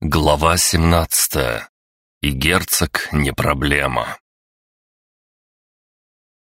Глава 17. И герцог не проблема.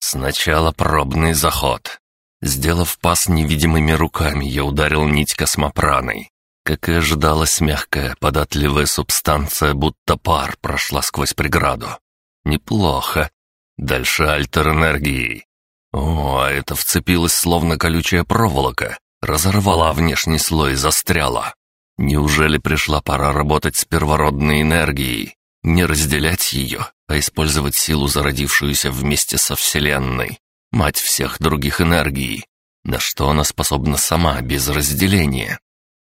Сначала пробный заход. Сделав пас невидимыми руками, я ударил нить космопраной. Как и ожидалось, мягкая, податливая субстанция, будто пар, прошла сквозь преграду. Неплохо. Дальше альтер энергии. О, а это вцепилось словно колючая проволока. Разорвала внешний слой и застряла. Неужели пришла пора работать с первородной энергией? Не разделять ее, а использовать силу, зародившуюся вместе со Вселенной, мать всех других энергий. На что она способна сама, без разделения?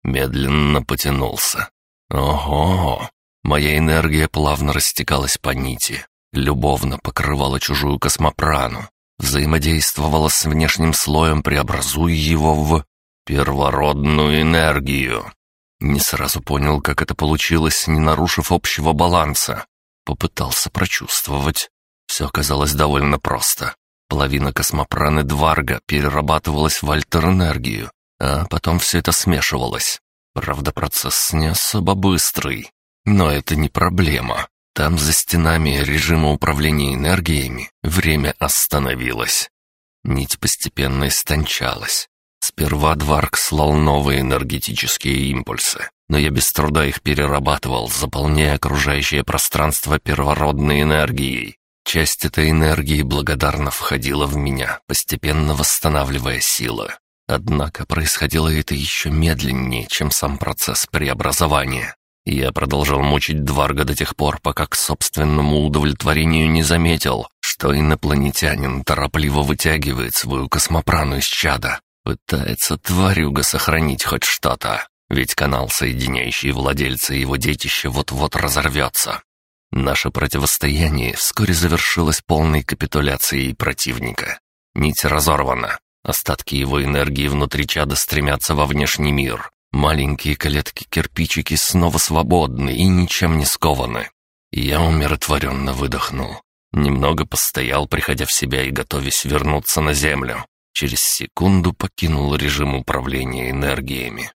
Медленно потянулся. Ого! Моя энергия плавно растекалась по нити, любовно покрывала чужую космопрану, взаимодействовала с внешним слоем, преобразуя его в первородную энергию. Не сразу понял, как это получилось, не нарушив общего баланса. Попытался прочувствовать. Все оказалось довольно просто. Половина космопраны Дварга перерабатывалась в альтерэнергию, а потом все это смешивалось. Правда, процесс не особо быстрый. Но это не проблема. Там за стенами режима управления энергиями время остановилось. Нить постепенно истончалась, Сперва Дварк слал новые энергетические импульсы, но я без труда их перерабатывал, заполняя окружающее пространство первородной энергией. Часть этой энергии благодарно входила в меня, постепенно восстанавливая силы. Однако происходило это еще медленнее, чем сам процесс преобразования. Я продолжал мучить Дварга до тех пор, пока к собственному удовлетворению не заметил, что инопланетянин торопливо вытягивает свою космопрану из чада, Пытается тварюга сохранить хоть что-то, ведь канал, соединяющий владельца и его детище, вот-вот разорвется. Наше противостояние вскоре завершилось полной капитуляцией противника. Нить разорвана, остатки его энергии внутри чада стремятся во внешний мир. Маленькие клетки кирпичики снова свободны и ничем не скованы. Я умиротворенно выдохнул. Немного постоял, приходя в себя и готовясь вернуться на землю. Через секунду покинул режим управления энергиями.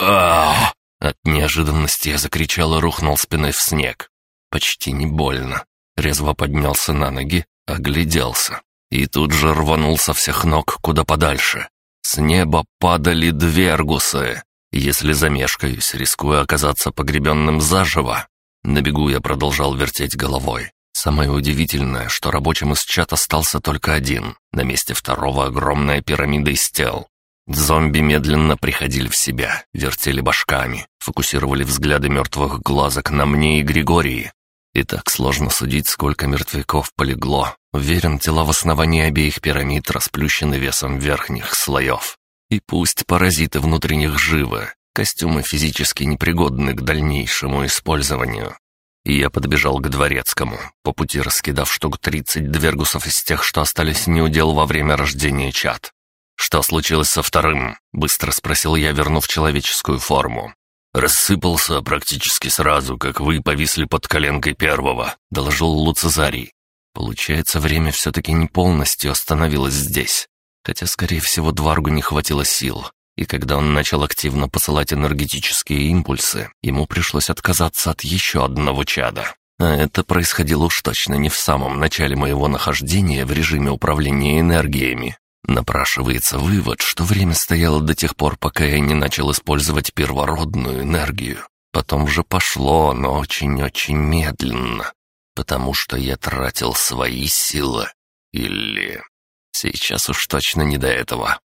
а От неожиданности я закричал и рухнул спиной в снег. Почти не больно. Резво поднялся на ноги, огляделся. И тут же рванул со всех ног куда подальше. С неба падали двергусы. Если замешкаюсь, рискую оказаться погребенным заживо. На бегу я продолжал вертеть головой. Самое удивительное, что рабочим из чата остался только один. На месте второго огромная пирамида из тел. Зомби медленно приходили в себя, вертели башками, фокусировали взгляды мертвых глазок на мне и Григории. И так сложно судить, сколько мертвяков полегло. Уверен, тела в основании обеих пирамид расплющены весом верхних слоев. И пусть паразиты внутренних живы, костюмы физически непригодны к дальнейшему использованию. Я подбежал к дворецкому, по пути раскидав штук 30 двергусов из тех, что остались неудел во время рождения Чат. «Что случилось со вторым?» — быстро спросил я, вернув человеческую форму. «Рассыпался практически сразу, как вы повисли под коленкой первого», — доложил Луцезарий. Получается, время все-таки не полностью остановилось здесь. Хотя, скорее всего, Дваргу не хватило сил и когда он начал активно посылать энергетические импульсы, ему пришлось отказаться от еще одного чада. А это происходило уж точно не в самом начале моего нахождения в режиме управления энергиями. Напрашивается вывод, что время стояло до тех пор, пока я не начал использовать первородную энергию. Потом же пошло, но очень-очень медленно. Потому что я тратил свои силы. Или... Сейчас уж точно не до этого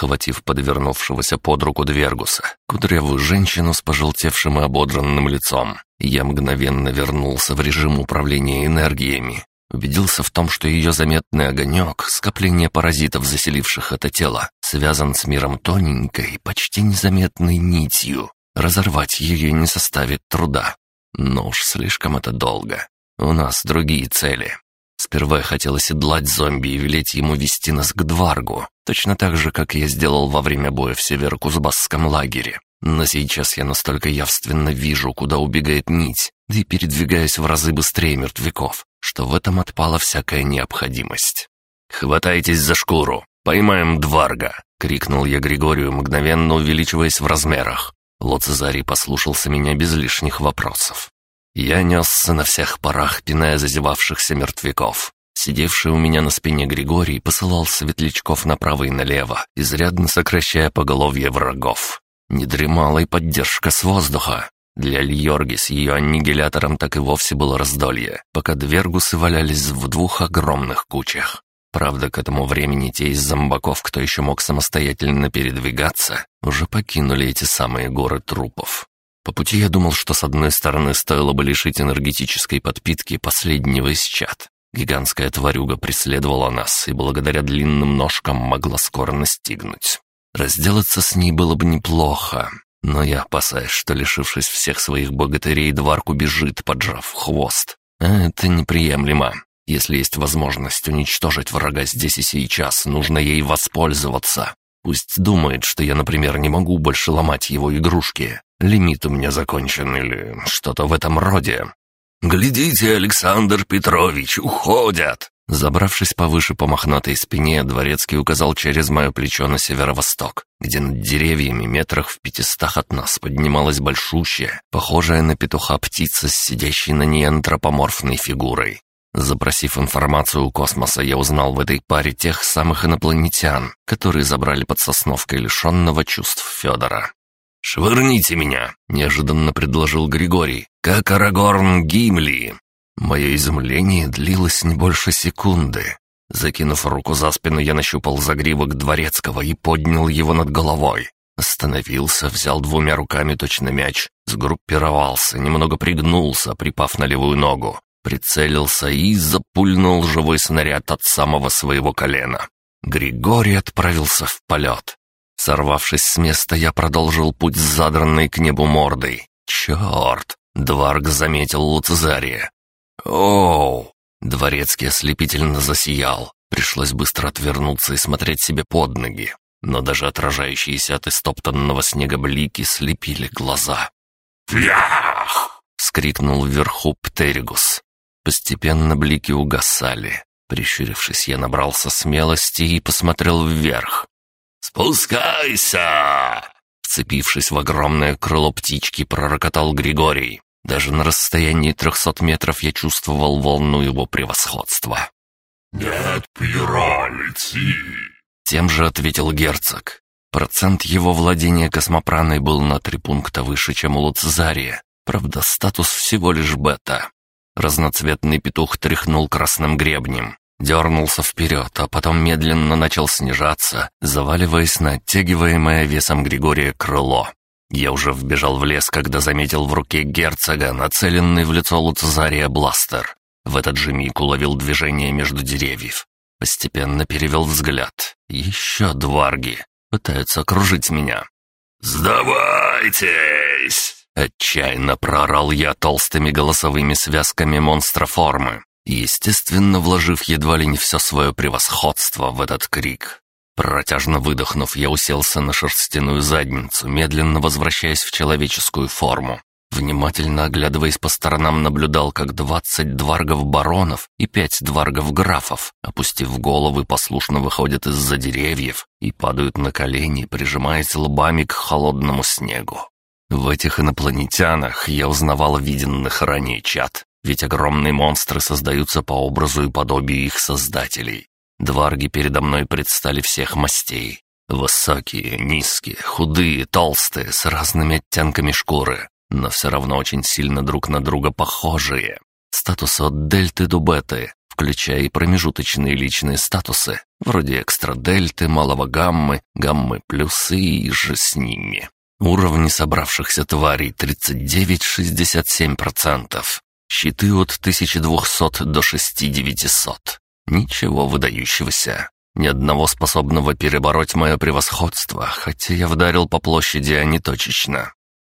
схватив подвернувшегося под руку Двергуса, кудрявую женщину с пожелтевшим и ободранным лицом. Я мгновенно вернулся в режим управления энергиями. Убедился в том, что ее заметный огонек, скопление паразитов, заселивших это тело, связан с миром тоненькой, почти незаметной нитью. Разорвать ее не составит труда. Но уж слишком это долго. У нас другие цели. Сперва я хотел оседлать зомби и велеть ему вести нас к Дваргу, точно так же, как я сделал во время боя в Северокузбасском лагере. Но сейчас я настолько явственно вижу, куда убегает нить, да и передвигаюсь в разы быстрее мертвяков, что в этом отпала всякая необходимость. «Хватайтесь за шкуру! Поймаем Дварга!» — крикнул я Григорию, мгновенно увеличиваясь в размерах. Лоцезарий послушался меня без лишних вопросов. Я несся на всех парах, пиная зазевавшихся мертвяков. Сидевший у меня на спине Григорий посылал светлячков направо и налево, изрядно сокращая поголовье врагов. Не дремала и поддержка с воздуха. Для Льорги с ее аннигилятором так и вовсе было раздолье, пока двергусы валялись в двух огромных кучах. Правда, к этому времени те из зомбаков, кто еще мог самостоятельно передвигаться, уже покинули эти самые горы трупов. По пути я думал, что с одной стороны стоило бы лишить энергетической подпитки последнего из чад. Гигантская тварюга преследовала нас и благодаря длинным ножкам могла скоро настигнуть. Разделаться с ней было бы неплохо, но я опасаюсь, что, лишившись всех своих богатырей, Дварк убежит, поджав хвост. А это неприемлемо. Если есть возможность уничтожить врага здесь и сейчас, нужно ей воспользоваться. Пусть думает, что я, например, не могу больше ломать его игрушки, Лимит у меня закончен или что-то в этом роде. «Глядите, Александр Петрович, уходят!» Забравшись повыше по мохнатой спине, Дворецкий указал через моё плечо на северо-восток, где над деревьями метрах в пятистах от нас поднималась большущая, похожая на петуха птица с сидящей на ней антропоморфной фигурой. Запросив информацию у космоса, я узнал в этой паре тех самых инопланетян, которые забрали под сосновкой лишённого чувств Федора. «Швырните меня!» — неожиданно предложил Григорий. «Как Арагорн Гимли!» Мое изумление длилось не больше секунды. Закинув руку за спину, я нащупал загривок дворецкого и поднял его над головой. Остановился, взял двумя руками точно мяч, сгруппировался, немного пригнулся, припав на левую ногу, прицелился и запульнул живой снаряд от самого своего колена. Григорий отправился в полет. Сорвавшись с места, я продолжил путь с задранной к небу мордой. «Черт!» — Дварг заметил Луцезария. «Оу!» — дворецкий ослепительно засиял. Пришлось быстро отвернуться и смотреть себе под ноги. Но даже отражающиеся от истоптанного снега блики слепили глаза. «Ях!» — скрикнул вверху Птеригус. Постепенно блики угасали. Прищурившись, я набрался смелости и посмотрел вверх. «Спускайся!» Вцепившись в огромное крыло птички, пророкотал Григорий. Даже на расстоянии трехсот метров я чувствовал волну его превосходства. «Нет, пера, лети!» Тем же ответил герцог. Процент его владения космопраной был на три пункта выше, чем у Луцезария. Правда, статус всего лишь бета. Разноцветный петух тряхнул красным гребнем дернулся вперед, а потом медленно начал снижаться, заваливаясь на оттягиваемое весом Григория крыло. Я уже вбежал в лес, когда заметил в руке герцога нацеленный в лицо Луцезария бластер. В этот же миг уловил движение между деревьев. Постепенно перевел взгляд. Еще дварги пытаются окружить меня. «Сдавайтесь!» — отчаянно проорал я толстыми голосовыми связками монстра формы естественно, вложив едва ли не все свое превосходство в этот крик. Протяжно выдохнув, я уселся на шерстяную задницу, медленно возвращаясь в человеческую форму. Внимательно оглядываясь по сторонам, наблюдал, как двадцать дваргов-баронов и пять дваргов-графов, опустив головы, послушно выходят из-за деревьев и падают на колени, прижимаясь лбами к холодному снегу. В этих инопланетянах я узнавал виденных ранее чат. Ведь огромные монстры создаются по образу и подобию их создателей. Дварги передо мной предстали всех мастей. Высокие, низкие, худые, толстые, с разными оттенками шкуры, но все равно очень сильно друг на друга похожие. Статусы от дельты до беты, включая и промежуточные личные статусы, вроде экстра дельты, малого гаммы, гаммы плюсы и же с ними. Уровни собравшихся тварей 39-67%. Щиты от 1200 до 6900. Ничего выдающегося. Ни одного способного перебороть мое превосходство, хотя я вдарил по площади, а не точечно.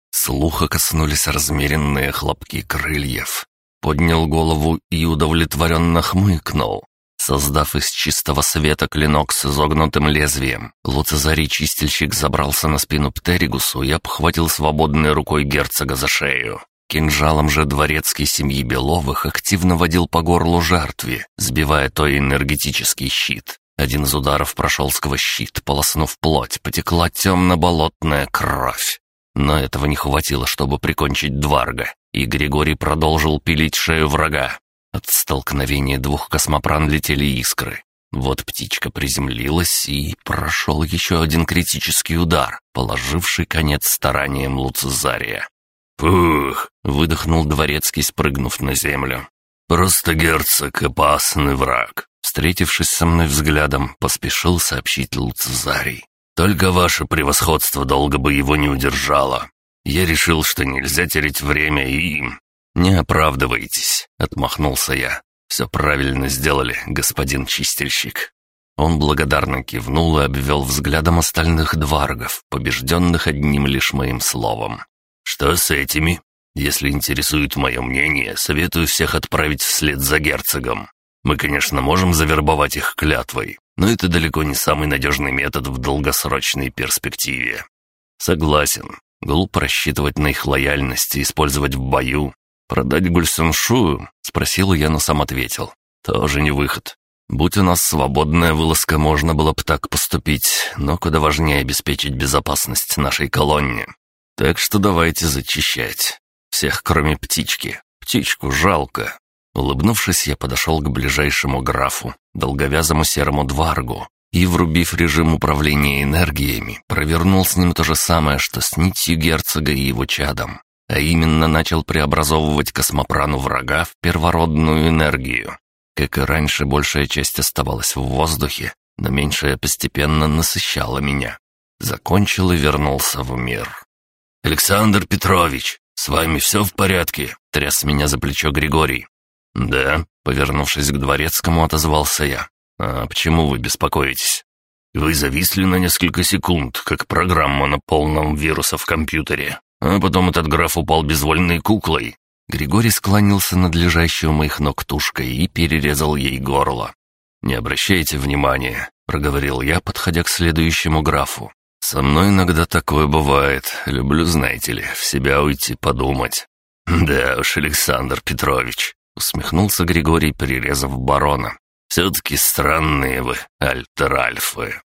Слуха коснулись размеренные хлопки крыльев. Поднял голову и удовлетворенно хмыкнул. Создав из чистого света клинок с изогнутым лезвием, Луцезарий-чистильщик забрался на спину Птеригусу и обхватил свободной рукой герцога за шею. Кинжалом же дворецкий семьи Беловых активно водил по горлу жертве, сбивая той энергетический щит. Один из ударов прошел сквозь щит, полоснув плоть, потекла темно-болотная кровь. Но этого не хватило, чтобы прикончить Дварга, и Григорий продолжил пилить шею врага. От столкновения двух космопран летели искры. Вот птичка приземлилась, и прошел еще один критический удар, положивший конец стараниям Луцезария. Пух! — выдохнул дворецкий, спрыгнув на землю. «Просто герцог — опасный враг!» Встретившись со мной взглядом, поспешил сообщить Луцезарий. «Только ваше превосходство долго бы его не удержало. Я решил, что нельзя терять время и...» «Не оправдывайтесь», — отмахнулся я. «Все правильно сделали, господин чистильщик». Он благодарно кивнул и обвел взглядом остальных дваргов, побежденных одним лишь моим словом. Что с этими? Если интересует мое мнение, советую всех отправить вслед за герцогом. Мы, конечно, можем завербовать их клятвой, но это далеко не самый надежный метод в долгосрочной перспективе. Согласен. Глупо рассчитывать на их лояльность и использовать в бою. Продать Гульсеншую? Спросил я, но сам ответил. Тоже не выход. Будь у нас свободная вылазка, можно было бы так поступить, но куда важнее обеспечить безопасность нашей колонне. Так что давайте зачищать. Всех, кроме птички. Птичку жалко. Улыбнувшись, я подошел к ближайшему графу, долговязому серому дваргу, и, врубив режим управления энергиями, провернул с ним то же самое, что с нитью герцога и его чадом, а именно начал преобразовывать космопрану врага в первородную энергию. Как и раньше, большая часть оставалась в воздухе, но меньшая постепенно насыщала меня. Закончил и вернулся в мир. «Александр Петрович, с вами все в порядке?» — тряс меня за плечо Григорий. «Да», — повернувшись к дворецкому, отозвался я. «А почему вы беспокоитесь?» «Вы зависли на несколько секунд, как программа на полном вируса в компьютере, а потом этот граф упал безвольной куклой». Григорий склонился над лежащую у моих ног тушкой и перерезал ей горло. «Не обращайте внимания», — проговорил я, подходя к следующему графу. «Со мной иногда такое бывает. Люблю, знаете ли, в себя уйти подумать». «Да уж, Александр Петрович», — усмехнулся Григорий, перерезав барона. «Все-таки странные вы, альтеральфы».